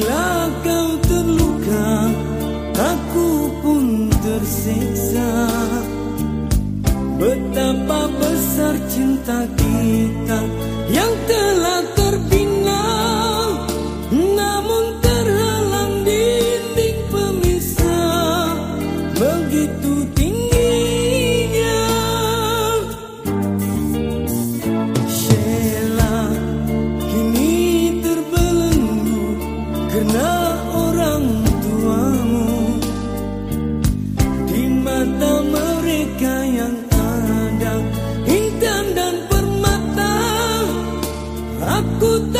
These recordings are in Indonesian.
Bila kau terluka Aku pun tersiksa. Betapa besar cinta kita Yang telah good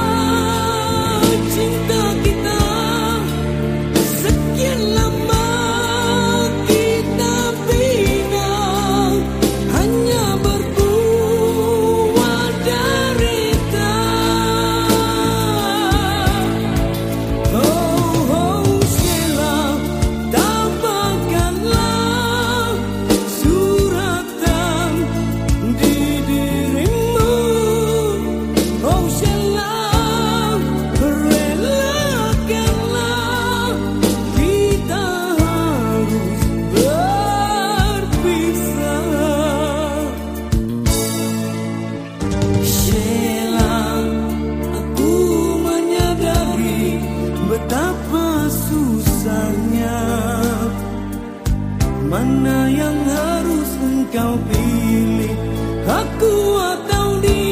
mana yang harus engkau pilih? Aku atau dia?